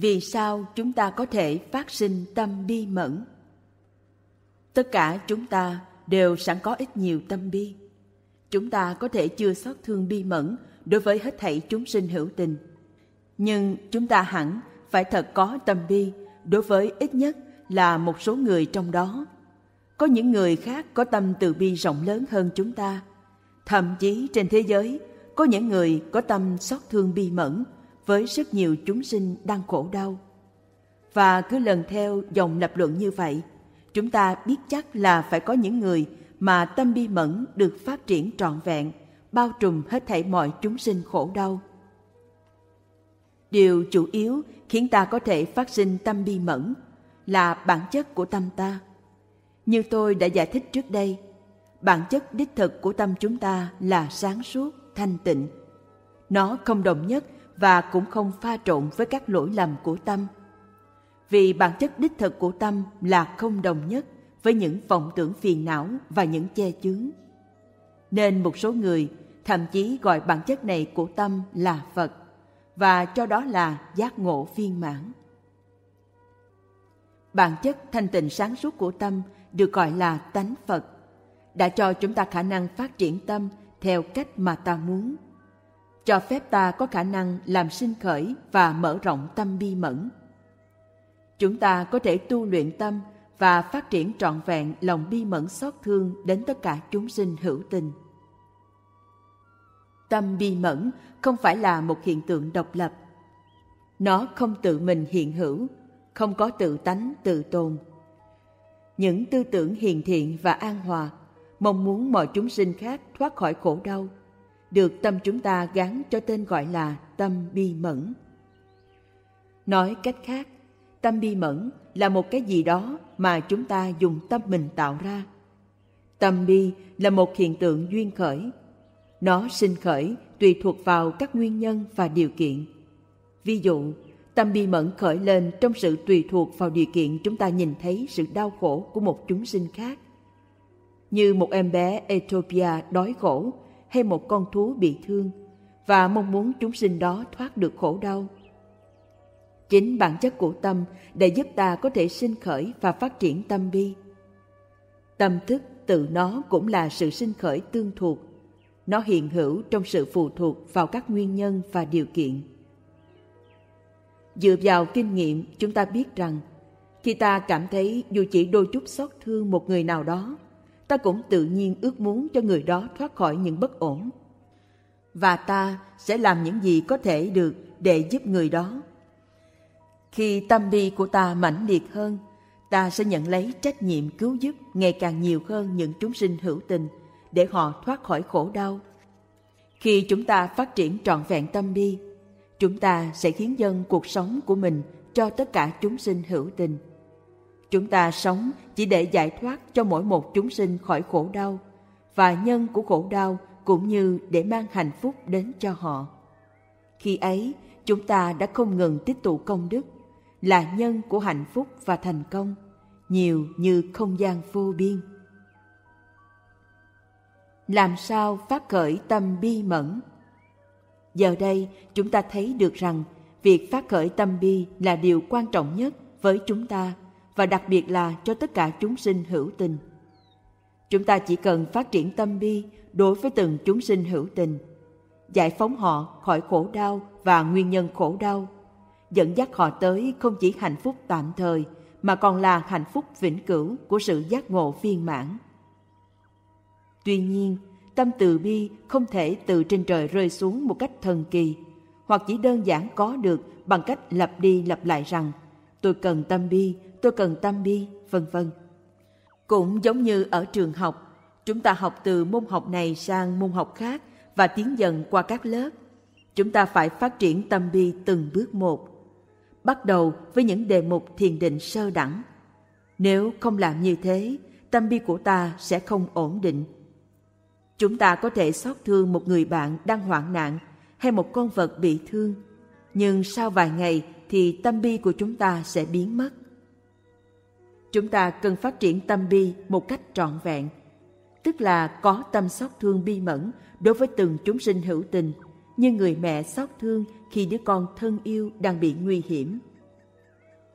vì sao chúng ta có thể phát sinh tâm bi mẫn? Tất cả chúng ta đều sẵn có ít nhiều tâm bi. Chúng ta có thể chưa xót thương bi mẫn đối với hết thảy chúng sinh hữu tình. Nhưng chúng ta hẳn phải thật có tâm bi đối với ít nhất là một số người trong đó. Có những người khác có tâm từ bi rộng lớn hơn chúng ta. Thậm chí trên thế giới, có những người có tâm xót thương bi mẫn với rất nhiều chúng sinh đang khổ đau. Và cứ lần theo dòng lập luận như vậy, chúng ta biết chắc là phải có những người mà tâm bi mẫn được phát triển trọn vẹn, bao trùm hết thảy mọi chúng sinh khổ đau. Điều chủ yếu khiến ta có thể phát sinh tâm bi mẫn là bản chất của tâm ta. Như tôi đã giải thích trước đây, bản chất đích thực của tâm chúng ta là sáng suốt, thanh tịnh. Nó không đồng nhất và cũng không pha trộn với các lỗi lầm của tâm. Vì bản chất đích thực của tâm là không đồng nhất với những vọng tưởng phiền não và những che chướng. Nên một số người thậm chí gọi bản chất này của tâm là phật, và cho đó là giác ngộ viên mãn. Bản chất thanh tịnh sáng suốt của tâm được gọi là tánh phật, đã cho chúng ta khả năng phát triển tâm theo cách mà ta muốn cho phép ta có khả năng làm sinh khởi và mở rộng tâm bi mẫn. Chúng ta có thể tu luyện tâm và phát triển trọn vẹn lòng bi mẫn xót thương đến tất cả chúng sinh hữu tình. Tâm bi mẫn không phải là một hiện tượng độc lập. Nó không tự mình hiện hữu, không có tự tánh, tự tồn. Những tư tưởng hiền thiện và an hòa mong muốn mọi chúng sinh khác thoát khỏi khổ đau được tâm chúng ta gắn cho tên gọi là tâm bi mẫn. Nói cách khác, tâm bi mẫn là một cái gì đó mà chúng ta dùng tâm mình tạo ra. Tâm bi là một hiện tượng duyên khởi. Nó sinh khởi tùy thuộc vào các nguyên nhân và điều kiện. Ví dụ, tâm bi mẫn khởi lên trong sự tùy thuộc vào điều kiện chúng ta nhìn thấy sự đau khổ của một chúng sinh khác. Như một em bé ethiopia đói khổ hay một con thú bị thương và mong muốn chúng sinh đó thoát được khổ đau. Chính bản chất của tâm để giúp ta có thể sinh khởi và phát triển tâm bi. Tâm thức tự nó cũng là sự sinh khởi tương thuộc. Nó hiện hữu trong sự phụ thuộc vào các nguyên nhân và điều kiện. Dựa vào kinh nghiệm, chúng ta biết rằng, khi ta cảm thấy dù chỉ đôi chút xót thương một người nào đó ta cũng tự nhiên ước muốn cho người đó thoát khỏi những bất ổn. Và ta sẽ làm những gì có thể được để giúp người đó. Khi tâm bi của ta mãnh liệt hơn, ta sẽ nhận lấy trách nhiệm cứu giúp ngày càng nhiều hơn những chúng sinh hữu tình để họ thoát khỏi khổ đau. Khi chúng ta phát triển trọn vẹn tâm bi, chúng ta sẽ khiến dân cuộc sống của mình cho tất cả chúng sinh hữu tình chúng ta sống chỉ để giải thoát cho mỗi một chúng sinh khỏi khổ đau, và nhân của khổ đau cũng như để mang hạnh phúc đến cho họ. Khi ấy, chúng ta đã không ngừng tích tụ công đức, là nhân của hạnh phúc và thành công, nhiều như không gian vô biên. Làm sao phát khởi tâm bi mẫn? Giờ đây, chúng ta thấy được rằng việc phát khởi tâm bi là điều quan trọng nhất với chúng ta và đặc biệt là cho tất cả chúng sinh hữu tình. Chúng ta chỉ cần phát triển tâm bi đối với từng chúng sinh hữu tình, giải phóng họ khỏi khổ đau và nguyên nhân khổ đau, dẫn dắt họ tới không chỉ hạnh phúc tạm thời, mà còn là hạnh phúc vĩnh cửu của sự giác ngộ viên mãn. Tuy nhiên, tâm từ bi không thể từ trên trời rơi xuống một cách thần kỳ, hoặc chỉ đơn giản có được bằng cách lặp đi lặp lại rằng, tôi cần tâm bi tôi cần tâm bi, vân vân. Cũng giống như ở trường học, chúng ta học từ môn học này sang môn học khác và tiến dần qua các lớp. Chúng ta phải phát triển tâm bi từng bước một. Bắt đầu với những đề mục thiền định sơ đẳng. Nếu không làm như thế tâm bi của ta sẽ không ổn định. Chúng ta có thể xót thương một người bạn đang hoạn nạn hay một con vật bị thương, nhưng sau vài ngày thì tâm bi của chúng ta sẽ biến mất chúng ta cần phát triển tâm bi một cách trọn vẹn tức là có tâm xót thương bi mẫn đối với từng chúng sinh hữu tình như người mẹ xót thương khi đứa con thân yêu đang bị nguy hiểm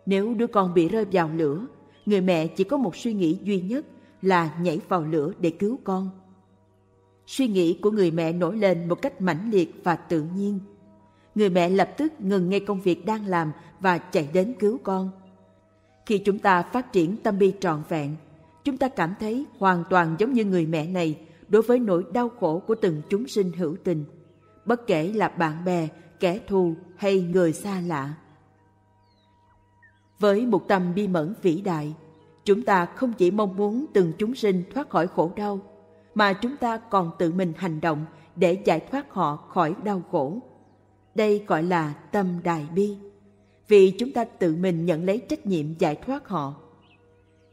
Nếu đứa con bị rơi vào lửa, người mẹ chỉ có một suy nghĩ duy nhất là nhảy vào lửa để cứu con. Suy nghĩ của người mẹ nổi lên một cách mãnh liệt và tự nhiên. Người mẹ lập tức ngừng ngay công việc đang làm và chạy đến cứu con. Khi chúng ta phát triển tâm bi trọn vẹn, chúng ta cảm thấy hoàn toàn giống như người mẹ này đối với nỗi đau khổ của từng chúng sinh hữu tình, bất kể là bạn bè, kẻ thù hay người xa lạ. Với một tâm bi mẫn vĩ đại, chúng ta không chỉ mong muốn từng chúng sinh thoát khỏi khổ đau, mà chúng ta còn tự mình hành động để giải thoát họ khỏi đau khổ. Đây gọi là tâm đại bi, vì chúng ta tự mình nhận lấy trách nhiệm giải thoát họ.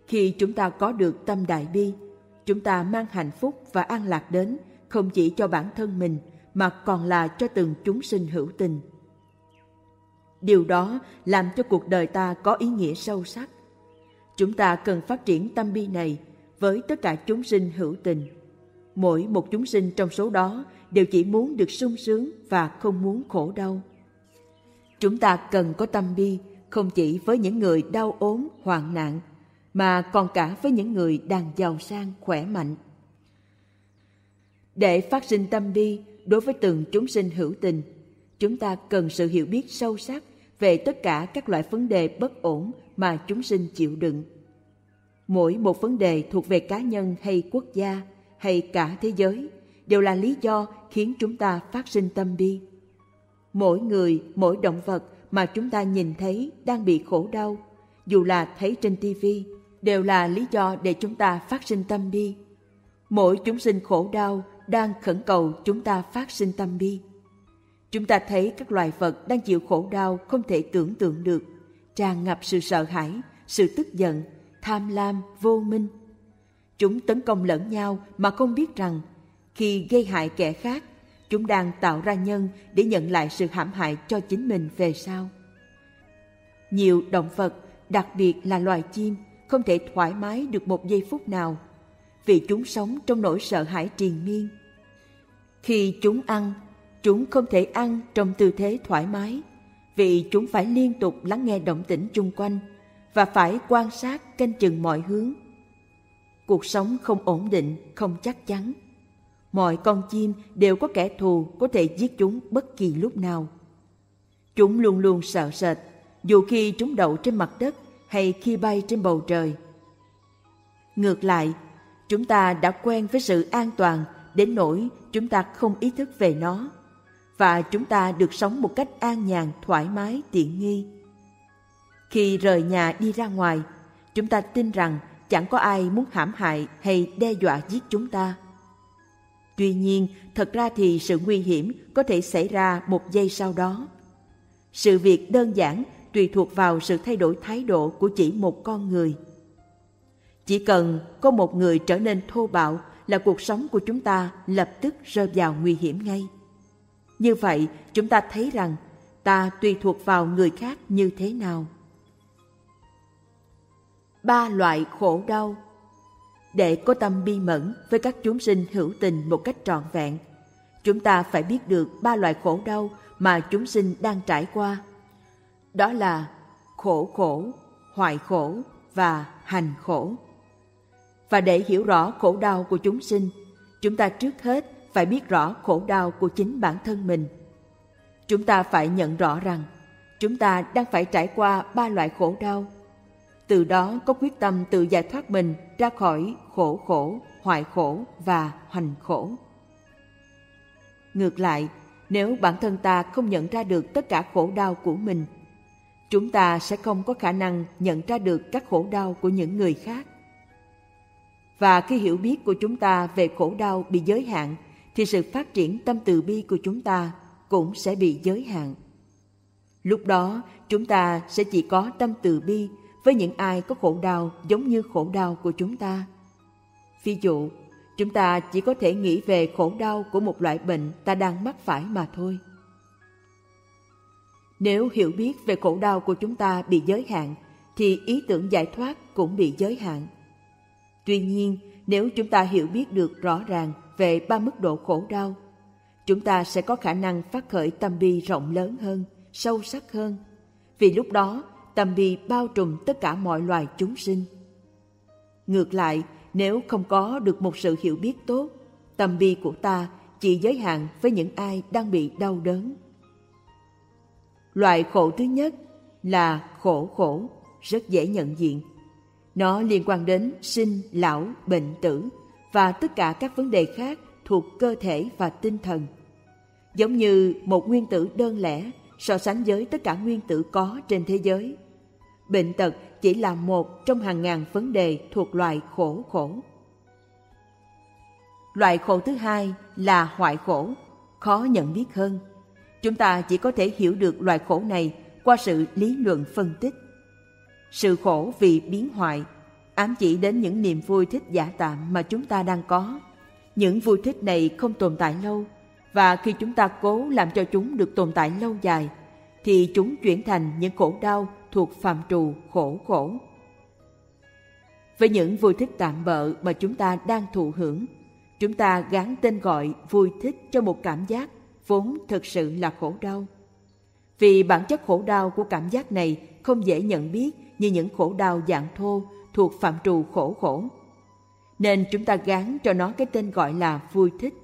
Khi chúng ta có được tâm đại bi, chúng ta mang hạnh phúc và an lạc đến không chỉ cho bản thân mình mà còn là cho từng chúng sinh hữu tình. Điều đó làm cho cuộc đời ta có ý nghĩa sâu sắc. Chúng ta cần phát triển tâm bi này với tất cả chúng sinh hữu tình. Mỗi một chúng sinh trong số đó đều chỉ muốn được sung sướng và không muốn khổ đau. Chúng ta cần có tâm bi không chỉ với những người đau ốm, hoạn nạn, mà còn cả với những người đang giàu sang, khỏe mạnh. Để phát sinh tâm bi đối với từng chúng sinh hữu tình, chúng ta cần sự hiểu biết sâu sắc về tất cả các loại vấn đề bất ổn mà chúng sinh chịu đựng. Mỗi một vấn đề thuộc về cá nhân hay quốc gia hay cả thế giới đều là lý do khiến chúng ta phát sinh tâm bi. Mỗi người, mỗi động vật mà chúng ta nhìn thấy đang bị khổ đau, dù là thấy trên tivi, đều là lý do để chúng ta phát sinh tâm bi. Mỗi chúng sinh khổ đau đang khẩn cầu chúng ta phát sinh tâm bi. Chúng ta thấy các loài vật đang chịu khổ đau không thể tưởng tượng được, tràn ngập sự sợ hãi, sự tức giận, tham lam, vô minh. Chúng tấn công lẫn nhau mà không biết rằng khi gây hại kẻ khác, chúng đang tạo ra nhân để nhận lại sự hãm hại cho chính mình về sau. Nhiều động vật, đặc biệt là loài chim, không thể thoải mái được một giây phút nào vì chúng sống trong nỗi sợ hãi triền miên. Khi chúng ăn, chúng không thể ăn trong tư thế thoải mái vì chúng phải liên tục lắng nghe động tĩnh chung quanh và phải quan sát canh chừng mọi hướng. Cuộc sống không ổn định, không chắc chắn. Mọi con chim đều có kẻ thù có thể giết chúng bất kỳ lúc nào. Chúng luôn luôn sợ sệt, dù khi chúng đậu trên mặt đất hay khi bay trên bầu trời. Ngược lại, chúng ta đã quen với sự an toàn đến nỗi chúng ta không ý thức về nó và chúng ta được sống một cách an nhàn, thoải mái, tiện nghi. Khi rời nhà đi ra ngoài, chúng ta tin rằng chẳng có ai muốn hãm hại hay đe dọa giết chúng ta. Tuy nhiên, thật ra thì sự nguy hiểm có thể xảy ra một giây sau đó. Sự việc đơn giản tùy thuộc vào sự thay đổi thái độ của chỉ một con người. Chỉ cần có một người trở nên thô bạo là cuộc sống của chúng ta lập tức rơi vào nguy hiểm ngay. Như vậy, chúng ta thấy rằng ta tùy thuộc vào người khác như thế nào. Ba loại khổ đau để có tâm bi mẫn với các chúng sinh hữu tình một cách trọn vẹn, chúng ta phải biết được ba loại khổ đau mà chúng sinh đang trải qua. Đó là khổ khổ, hoại khổ và hành khổ. Và để hiểu rõ khổ đau của chúng sinh, chúng ta trước hết phải biết rõ khổ đau của chính bản thân mình. Chúng ta phải nhận rõ rằng chúng ta đang phải trải qua ba loại khổ đau. Từ đó có quyết tâm tự giải thoát mình ra khỏi khổ khổ, hoại khổ và hành khổ. Ngược lại, nếu bản thân ta không nhận ra được tất cả khổ đau của mình, chúng ta sẽ không có khả năng nhận ra được các khổ đau của những người khác. Và khi hiểu biết của chúng ta về khổ đau bị giới hạn thì sự phát triển tâm từ bi của chúng ta cũng sẽ bị giới hạn. Lúc đó, chúng ta sẽ chỉ có tâm từ bi với những ai có khổ đau giống như khổ đau của chúng ta. Ví dụ, chúng ta chỉ có thể nghĩ về khổ đau của một loại bệnh ta đang mắc phải mà thôi. Nếu hiểu biết về khổ đau của chúng ta bị giới hạn, thì ý tưởng giải thoát cũng bị giới hạn. Tuy nhiên, nếu chúng ta hiểu biết được rõ ràng về ba mức độ khổ đau, chúng ta sẽ có khả năng phát khởi tâm bi rộng lớn hơn, sâu sắc hơn. Vì lúc đó, tâm bi bao trùm tất cả mọi loài chúng sinh. Ngược lại, nếu không có được một sự hiểu biết tốt, tâm bi của ta chỉ giới hạn với những ai đang bị đau đớn. Loại khổ thứ nhất là khổ khổ, rất dễ nhận diện. Nó liên quan đến sinh, lão, bệnh tử và tất cả các vấn đề khác thuộc cơ thể và tinh thần. Giống như một nguyên tử đơn lẻ so sánh với tất cả nguyên tử có trên thế giới. Bệnh tật chỉ là một trong hàng ngàn vấn đề thuộc loại khổ khổ. Loại khổ thứ hai là hoại khổ, khó nhận biết hơn. Chúng ta chỉ có thể hiểu được loại khổ này qua sự lý luận phân tích. Sự khổ vì biến hoại ám chỉ đến những niềm vui thích giả tạm mà chúng ta đang có. Những vui thích này không tồn tại lâu, và khi chúng ta cố làm cho chúng được tồn tại lâu dài, thì chúng chuyển thành những khổ đau thuộc phạm trù khổ khổ. Với những vui thích tạm bợ mà chúng ta đang thụ hưởng, chúng ta gán tên gọi vui thích cho một cảm giác vốn thực sự là khổ đau. Vì bản chất khổ đau của cảm giác này không dễ nhận biết như những khổ đau dạng thô thuộc phạm trù khổ khổ. Nên chúng ta gán cho nó cái tên gọi là vui thích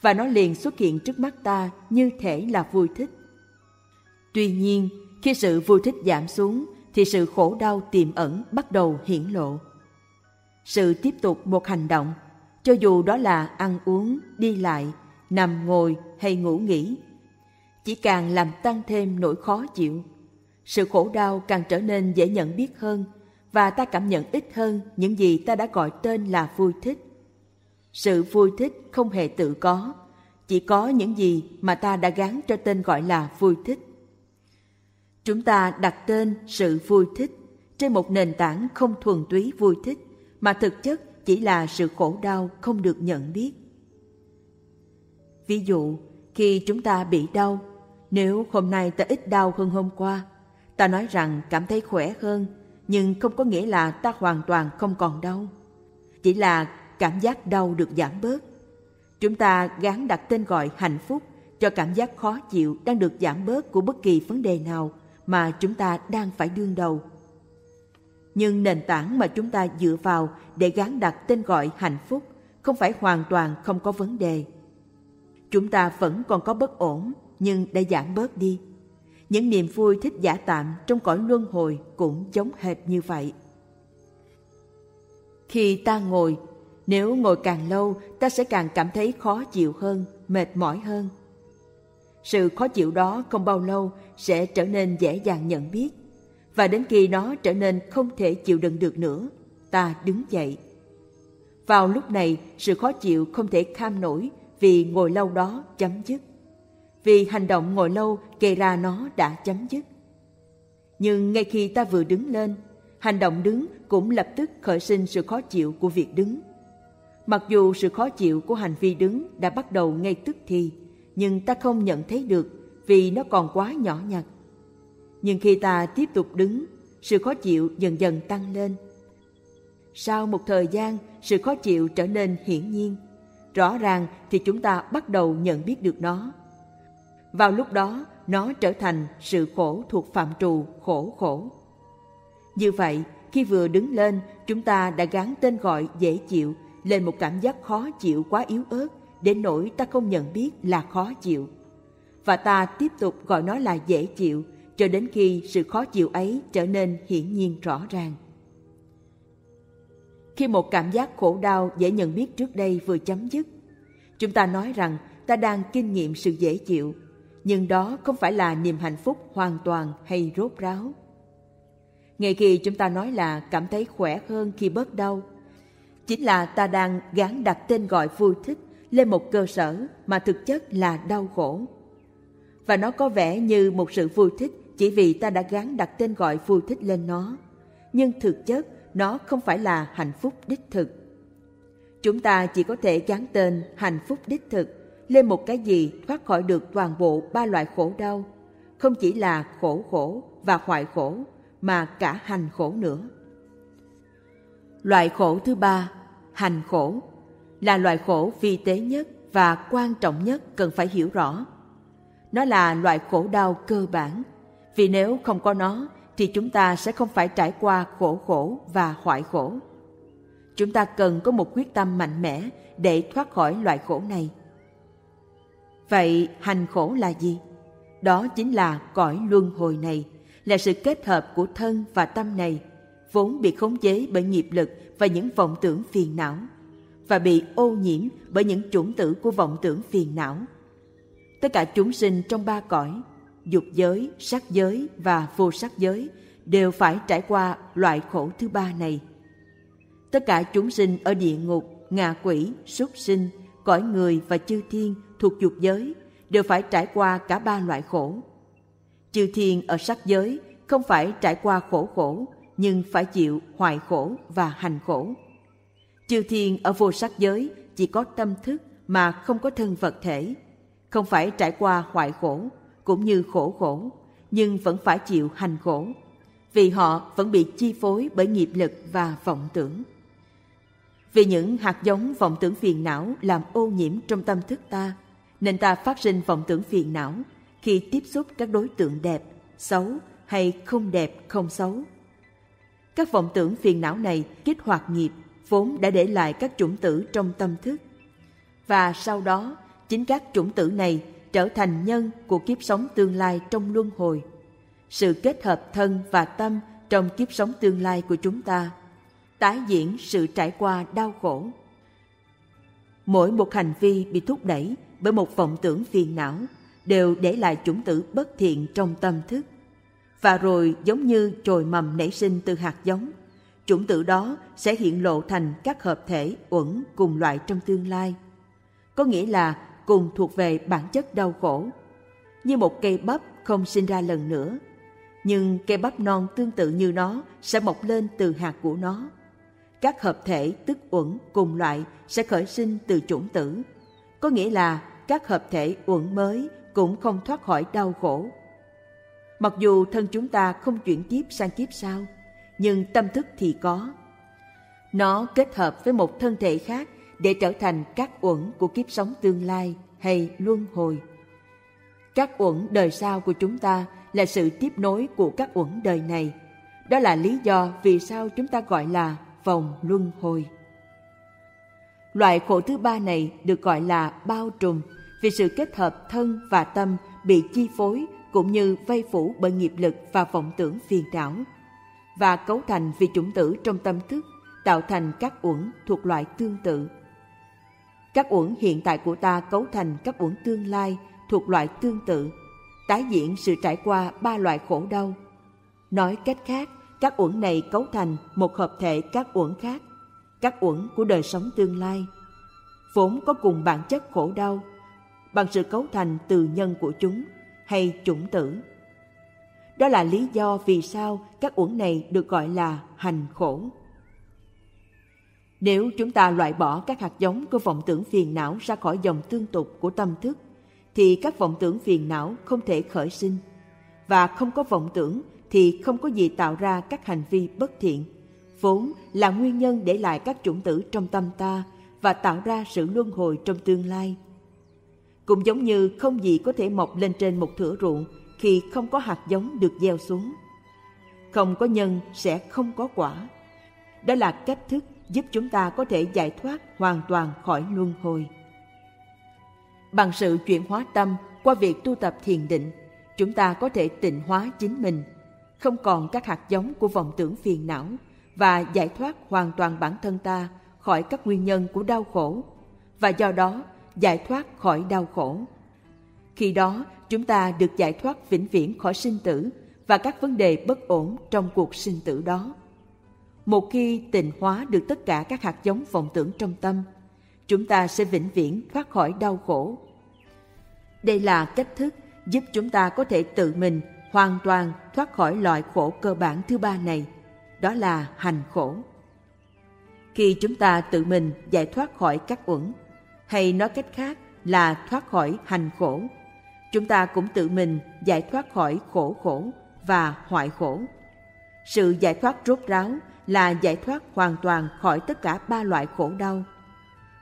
và nó liền xuất hiện trước mắt ta như thể là vui thích. Tuy nhiên, khi sự vui thích giảm xuống thì sự khổ đau tiềm ẩn bắt đầu hiển lộ. Sự tiếp tục một hành động, cho dù đó là ăn uống, đi lại, nằm ngồi hay ngủ nghỉ, chỉ càng làm tăng thêm nỗi khó chịu. Sự khổ đau càng trở nên dễ nhận biết hơn và ta cảm nhận ít hơn những gì ta đã gọi tên là vui thích. Sự vui thích không hề tự có, chỉ có những gì mà ta đã gắn cho tên gọi là vui thích. Chúng ta đặt tên sự vui thích trên một nền tảng không thuần túy vui thích, mà thực chất chỉ là sự khổ đau không được nhận biết. Ví dụ, khi chúng ta bị đau, nếu hôm nay ta ít đau hơn hôm qua, ta nói rằng cảm thấy khỏe hơn, nhưng không có nghĩa là ta hoàn toàn không còn đau. Chỉ là cảm giác đau được giảm bớt. Chúng ta gán đặt tên gọi hạnh phúc cho cảm giác khó chịu đang được giảm bớt của bất kỳ vấn đề nào mà chúng ta đang phải đương đầu. Nhưng nền tảng mà chúng ta dựa vào để gán đặt tên gọi hạnh phúc không phải hoàn toàn không có vấn đề. Chúng ta vẫn còn có bất ổn nhưng đã giảm bớt đi. Những niềm vui thích giả tạm trong cõi luân hồi cũng giống hệt như vậy. Khi ta ngồi, nếu ngồi càng lâu, ta sẽ càng cảm thấy khó chịu hơn, mệt mỏi hơn. Sự khó chịu đó không bao lâu sẽ trở nên dễ dàng nhận biết, và đến khi nó trở nên không thể chịu đựng được nữa, ta đứng dậy. Vào lúc này, sự khó chịu không thể kham nổi vì ngồi lâu đó chấm dứt vì hành động ngồi lâu gây ra nó đã chấm dứt. Nhưng ngay khi ta vừa đứng lên, hành động đứng cũng lập tức khởi sinh sự khó chịu của việc đứng. Mặc dù sự khó chịu của hành vi đứng đã bắt đầu ngay tức thì, nhưng ta không nhận thấy được vì nó còn quá nhỏ nhặt. Nhưng khi ta tiếp tục đứng, sự khó chịu dần dần tăng lên. Sau một thời gian, sự khó chịu trở nên hiển nhiên. Rõ ràng thì chúng ta bắt đầu nhận biết được nó vào lúc đó, nó trở thành sự khổ thuộc phạm trù khổ khổ. Như vậy, khi vừa đứng lên, chúng ta đã gắn tên gọi dễ chịu lên một cảm giác khó chịu quá yếu ớt đến nỗi ta không nhận biết là khó chịu. Và ta tiếp tục gọi nó là dễ chịu cho đến khi sự khó chịu ấy trở nên hiển nhiên rõ ràng. Khi một cảm giác khổ đau dễ nhận biết trước đây vừa chấm dứt, chúng ta nói rằng ta đang kinh nghiệm sự dễ chịu nhưng đó không phải là niềm hạnh phúc hoàn toàn hay rốt ráo. Ngay khi chúng ta nói là cảm thấy khỏe hơn khi bớt đau, chính là ta đang gán đặt tên gọi vui thích lên một cơ sở mà thực chất là đau khổ. Và nó có vẻ như một sự vui thích chỉ vì ta đã gán đặt tên gọi vui thích lên nó. Nhưng thực chất nó không phải là hạnh phúc đích thực. Chúng ta chỉ có thể gán tên hạnh phúc đích thực lên một cái gì thoát khỏi được toàn bộ ba loại khổ đau, không chỉ là khổ khổ và hoại khổ, mà cả hành khổ nữa. Loại khổ thứ ba, hành khổ, là loại khổ vi tế nhất và quan trọng nhất cần phải hiểu rõ. Nó là loại khổ đau cơ bản, vì nếu không có nó thì chúng ta sẽ không phải trải qua khổ khổ và hoại khổ. Chúng ta cần có một quyết tâm mạnh mẽ để thoát khỏi loại khổ này. Vậy hành khổ là gì? Đó chính là cõi luân hồi này, là sự kết hợp của thân và tâm này, vốn bị khống chế bởi nghiệp lực và những vọng tưởng phiền não, và bị ô nhiễm bởi những chủng tử của vọng tưởng phiền não. Tất cả chúng sinh trong ba cõi, dục giới, sắc giới và vô sắc giới đều phải trải qua loại khổ thứ ba này. Tất cả chúng sinh ở địa ngục, ngạ quỷ, súc sinh, cõi người và chư thiên thuộc dục giới đều phải trải qua cả ba loại khổ. Chư thiên ở sắc giới không phải trải qua khổ khổ, nhưng phải chịu hoại khổ và hành khổ. Chư thiên ở vô sắc giới chỉ có tâm thức mà không có thân vật thể, không phải trải qua hoại khổ cũng như khổ khổ, nhưng vẫn phải chịu hành khổ, vì họ vẫn bị chi phối bởi nghiệp lực và vọng tưởng. Vì những hạt giống vọng tưởng phiền não làm ô nhiễm trong tâm thức ta, nên ta phát sinh vọng tưởng phiền não khi tiếp xúc các đối tượng đẹp, xấu hay không đẹp, không xấu. Các vọng tưởng phiền não này kích hoạt nghiệp vốn đã để lại các chủng tử trong tâm thức. Và sau đó, chính các chủng tử này trở thành nhân của kiếp sống tương lai trong luân hồi. Sự kết hợp thân và tâm trong kiếp sống tương lai của chúng ta tái diễn sự trải qua đau khổ. Mỗi một hành vi bị thúc đẩy bởi một vọng tưởng phiền não đều để lại chủng tử bất thiện trong tâm thức. Và rồi giống như chồi mầm nảy sinh từ hạt giống, chủng tử đó sẽ hiện lộ thành các hợp thể uẩn cùng loại trong tương lai. Có nghĩa là cùng thuộc về bản chất đau khổ. Như một cây bắp không sinh ra lần nữa, nhưng cây bắp non tương tự như nó sẽ mọc lên từ hạt của nó. Các hợp thể tức uẩn cùng loại sẽ khởi sinh từ chủng tử, có nghĩa là các hợp thể uẩn mới cũng không thoát khỏi đau khổ. Mặc dù thân chúng ta không chuyển kiếp sang kiếp sau, nhưng tâm thức thì có. Nó kết hợp với một thân thể khác để trở thành các uẩn của kiếp sống tương lai hay luân hồi. Các uẩn đời sau của chúng ta là sự tiếp nối của các uẩn đời này. Đó là lý do vì sao chúng ta gọi là vòng luân hồi. Loại khổ thứ ba này được gọi là bao trùm vì sự kết hợp thân và tâm bị chi phối cũng như vây phủ bởi nghiệp lực và vọng tưởng phiền não và cấu thành vì chủng tử trong tâm thức tạo thành các uẩn thuộc loại tương tự. Các uẩn hiện tại của ta cấu thành các uẩn tương lai thuộc loại tương tự, tái diễn sự trải qua ba loại khổ đau. Nói cách khác, các uẩn này cấu thành một hợp thể các uẩn khác, các uẩn của đời sống tương lai. Vốn có cùng bản chất khổ đau, bằng sự cấu thành từ nhân của chúng hay chủng tử. Đó là lý do vì sao các uẩn này được gọi là hành khổ. Nếu chúng ta loại bỏ các hạt giống của vọng tưởng phiền não ra khỏi dòng tương tục của tâm thức, thì các vọng tưởng phiền não không thể khởi sinh. Và không có vọng tưởng thì không có gì tạo ra các hành vi bất thiện, vốn là nguyên nhân để lại các chủng tử trong tâm ta và tạo ra sự luân hồi trong tương lai. Cũng giống như không gì có thể mọc lên trên một thửa ruộng khi không có hạt giống được gieo xuống. Không có nhân sẽ không có quả. Đó là cách thức giúp chúng ta có thể giải thoát hoàn toàn khỏi luân hồi. Bằng sự chuyển hóa tâm qua việc tu tập thiền định, chúng ta có thể tịnh hóa chính mình, không còn các hạt giống của vọng tưởng phiền não và giải thoát hoàn toàn bản thân ta khỏi các nguyên nhân của đau khổ và do đó giải thoát khỏi đau khổ. Khi đó, chúng ta được giải thoát vĩnh viễn khỏi sinh tử và các vấn đề bất ổn trong cuộc sinh tử đó. Một khi tịnh hóa được tất cả các hạt giống vọng tưởng trong tâm, chúng ta sẽ vĩnh viễn thoát khỏi đau khổ. Đây là cách thức giúp chúng ta có thể tự mình hoàn toàn thoát khỏi loại khổ cơ bản thứ ba này, đó là hành khổ. Khi chúng ta tự mình giải thoát khỏi các uẩn, hay nói cách khác là thoát khỏi hành khổ, chúng ta cũng tự mình giải thoát khỏi khổ khổ và hoại khổ. Sự giải thoát rốt ráo là giải thoát hoàn toàn khỏi tất cả ba loại khổ đau.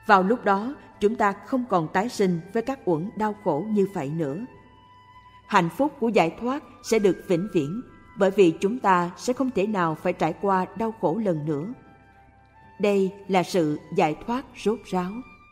Vào lúc đó, chúng ta không còn tái sinh với các uẩn đau khổ như vậy nữa. Hạnh phúc của giải thoát sẽ được vĩnh viễn, bởi vì chúng ta sẽ không thể nào phải trải qua đau khổ lần nữa đây là sự giải thoát rốt ráo